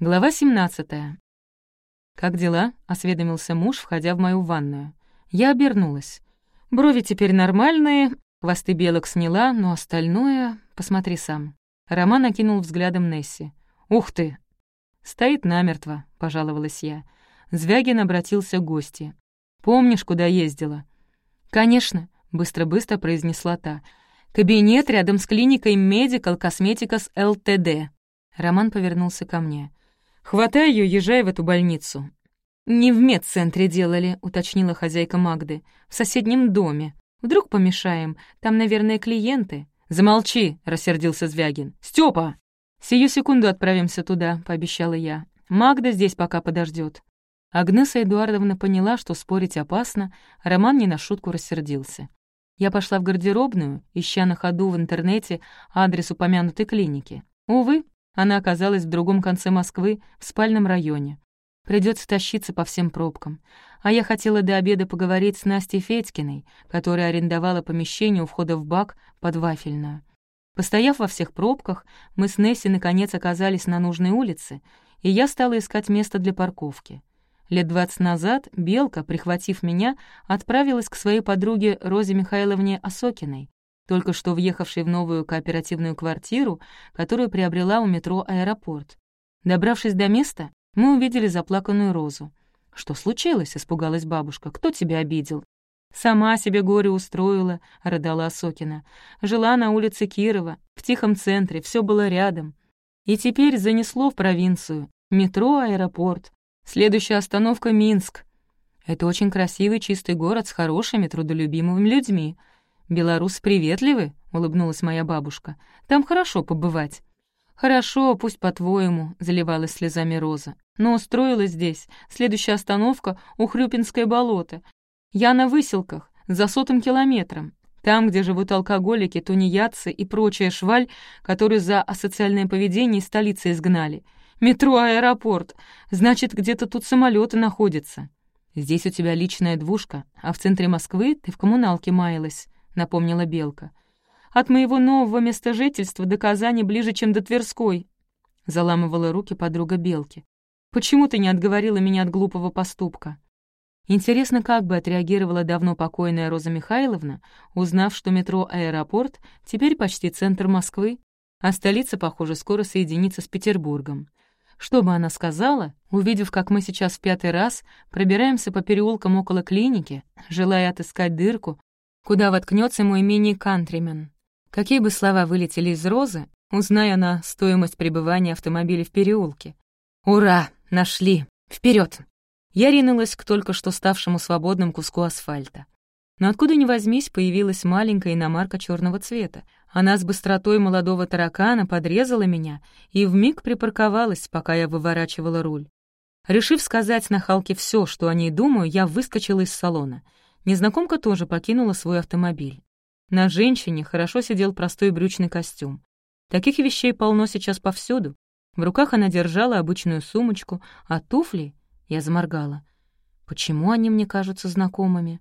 Глава 17. «Как дела?» — осведомился муж, входя в мою ванную. Я обернулась. Брови теперь нормальные, хвосты белок сняла, но остальное... Посмотри сам. Роман окинул взглядом Несси. «Ух ты!» «Стоит намертво», — пожаловалась я. Звягин обратился к гости. «Помнишь, куда ездила?» «Конечно», — быстро-быстро произнесла та. «Кабинет рядом с клиникой Medical Cosmeticals LTD». Роман повернулся ко мне. «Хватай ее, езжай в эту больницу». «Не в медцентре делали», — уточнила хозяйка Магды. «В соседнем доме. Вдруг помешаем? Там, наверное, клиенты». «Замолчи», — рассердился Звягин. «Стёпа!» «Сию секунду отправимся туда», — пообещала я. «Магда здесь пока подождет. Агнеса Эдуардовна поняла, что спорить опасно, Роман не на шутку рассердился. Я пошла в гардеробную, ища на ходу в интернете адрес упомянутой клиники. Увы, она оказалась в другом конце Москвы, в спальном районе. Придется тащиться по всем пробкам. А я хотела до обеда поговорить с Настей Федькиной, которая арендовала помещение у входа в бак под вафельную. Постояв во всех пробках, мы с Несси наконец оказались на нужной улице, и я стала искать место для парковки. Лет двадцать назад Белка, прихватив меня, отправилась к своей подруге Розе Михайловне Осокиной, только что въехавшей в новую кооперативную квартиру, которую приобрела у метро «Аэропорт». Добравшись до места, мы увидели заплаканную Розу. «Что случилось?» — испугалась бабушка. «Кто тебя обидел?» «Сама себе горе устроила», — рыдала Осокина. «Жила на улице Кирова, в тихом центре, все было рядом. И теперь занесло в провинцию. Метро, аэропорт. Следующая остановка — Минск. Это очень красивый чистый город с хорошими, трудолюбимыми людьми. «Белорус приветливы?» — улыбнулась моя бабушка. «Там хорошо побывать». «Хорошо, пусть по-твоему», — заливалась слезами Роза. «Но устроилась здесь. Следующая остановка — Ухрюпинское болото. Я на выселках, за сотым километром. Там, где живут алкоголики, тунеядцы и прочая шваль, которую за асоциальное поведение из столицы изгнали. Метро, аэропорт. Значит, где-то тут самолеты находятся. Здесь у тебя личная двушка, а в центре Москвы ты в коммуналке маялась напомнила Белка. «От моего нового места жительства до Казани ближе, чем до Тверской», — заламывала руки подруга Белки. «Почему ты не отговорила меня от глупого поступка?» Интересно, как бы отреагировала давно покойная Роза Михайловна, узнав, что метро «Аэропорт» теперь почти центр Москвы, а столица, похоже, скоро соединится с Петербургом. Что бы она сказала, увидев, как мы сейчас в пятый раз пробираемся по переулкам около клиники, желая отыскать дырку, куда воткнется мой мини-кантримен. Какие бы слова вылетели из розы, узная она стоимость пребывания автомобиля в переулке. «Ура! Нашли! Вперед! Я ринулась к только что ставшему свободным куску асфальта. Но откуда ни возьмись, появилась маленькая иномарка черного цвета. Она с быстротой молодого таракана подрезала меня и вмиг припарковалась, пока я выворачивала руль. Решив сказать нахалке все, что о ней думаю, я выскочила из салона — Незнакомка тоже покинула свой автомобиль. На женщине хорошо сидел простой брючный костюм. Таких вещей полно сейчас повсюду. В руках она держала обычную сумочку, а туфли... Я заморгала. Почему они мне кажутся знакомыми?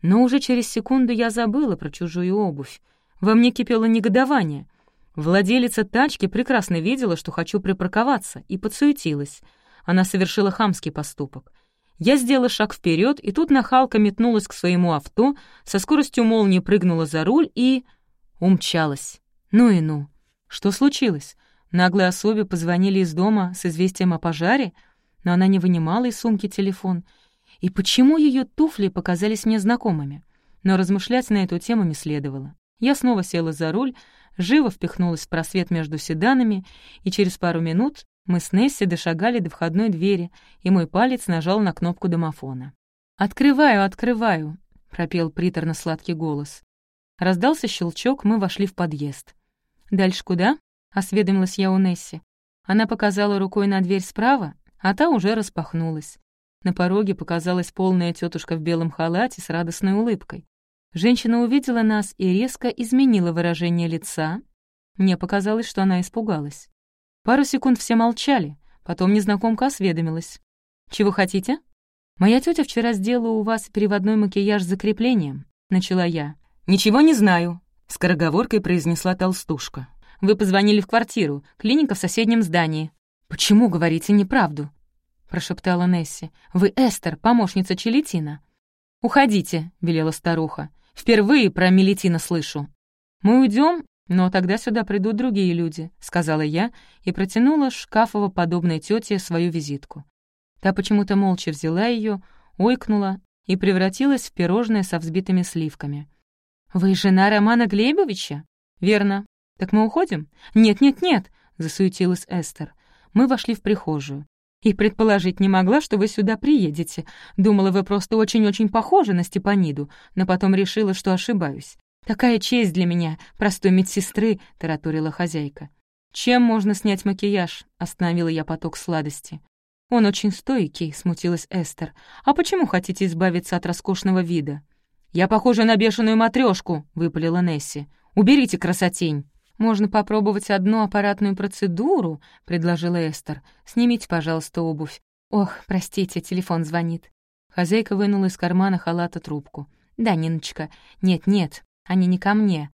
Но уже через секунду я забыла про чужую обувь. Во мне кипело негодование. Владелица тачки прекрасно видела, что хочу припарковаться, и подсуетилась. Она совершила хамский поступок — я сделала шаг вперед, и тут нахалка метнулась к своему авто, со скоростью молнии прыгнула за руль и... умчалась. Ну и ну. Что случилось? Наглой особе позвонили из дома с известием о пожаре, но она не вынимала из сумки телефон. И почему ее туфли показались мне знакомыми? Но размышлять на эту тему не следовало. Я снова села за руль, живо впихнулась в просвет между седанами, и через пару минут мы с Несси дошагали до входной двери, и мой палец нажал на кнопку домофона. «Открываю, открываю», — пропел приторно-сладкий голос. Раздался щелчок, мы вошли в подъезд. «Дальше куда?» — осведомилась я у Несси. Она показала рукой на дверь справа, а та уже распахнулась. На пороге показалась полная тетушка в белом халате с радостной улыбкой. Женщина увидела нас и резко изменила выражение лица. Мне показалось, что она испугалась. Пару секунд все молчали, потом незнакомка осведомилась. «Чего хотите?» «Моя тетя вчера сделала у вас переводной макияж с закреплением», — начала я. «Ничего не знаю», — скороговоркой произнесла толстушка. «Вы позвонили в квартиру, клиника в соседнем здании». «Почему говорите неправду?» — прошептала Несси. «Вы Эстер, помощница Челетина». «Уходите», — велела старуха. «Впервые про Мелетина слышу». «Мы уйдем, но тогда сюда придут другие люди», — сказала я и протянула шкафово-подобной тете свою визитку. Та почему-то молча взяла ее, ойкнула и превратилась в пирожное со взбитыми сливками. «Вы жена Романа Глебовича?» «Верно. Так мы уходим?» «Нет-нет-нет», — засуетилась Эстер. Мы вошли в прихожую. «И предположить не могла, что вы сюда приедете. Думала, вы просто очень-очень похожи на Степаниду, но потом решила, что ошибаюсь. Такая честь для меня, простой медсестры», — тараторила хозяйка. «Чем можно снять макияж?» — остановила я поток сладости. «Он очень стойкий», — смутилась Эстер. «А почему хотите избавиться от роскошного вида?» «Я похожа на бешеную матрешку, выпалила Несси. «Уберите красотень!» «Можно попробовать одну аппаратную процедуру», — предложила Эстер. «Снимите, пожалуйста, обувь». «Ох, простите, телефон звонит». Хозяйка вынула из кармана халата трубку. «Да, Ниночка. Нет-нет, они не ко мне.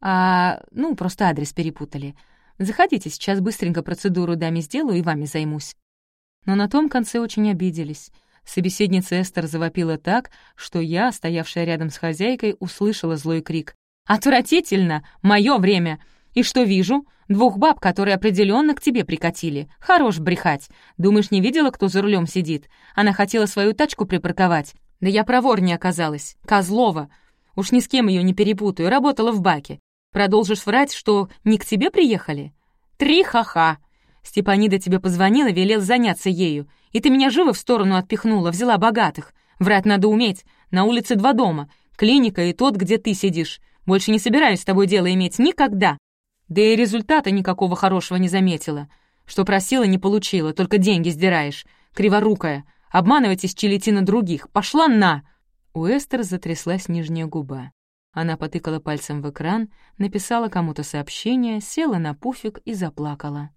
А, ну, просто адрес перепутали. Заходите, сейчас быстренько процедуру даме сделаю и вами займусь». Но на том конце очень обиделись. Собеседница Эстер завопила так, что я, стоявшая рядом с хозяйкой, услышала злой крик. «Отвратительно! Мое время! И что вижу? Двух баб, которые определенно к тебе прикатили. Хорош брехать. Думаешь, не видела, кто за рулем сидит? Она хотела свою тачку припарковать. Да я проворнее оказалась. Козлова. Уж ни с кем ее не перепутаю, работала в баке. Продолжишь врать, что не к тебе приехали? Три ха-ха!» Степанида тебе позвонила, велел заняться ею. И ты меня живо в сторону отпихнула, взяла богатых. Врать надо уметь. На улице два дома. Клиника и тот, где ты сидишь. Больше не собираюсь с тобой дело иметь никогда. Да и результата никакого хорошего не заметила. Что просила, не получила, только деньги сдираешь. Криворукая. Обманывать из челетина других. Пошла на!» У Эстер затряслась нижняя губа. Она потыкала пальцем в экран, написала кому-то сообщение, села на пуфик и заплакала.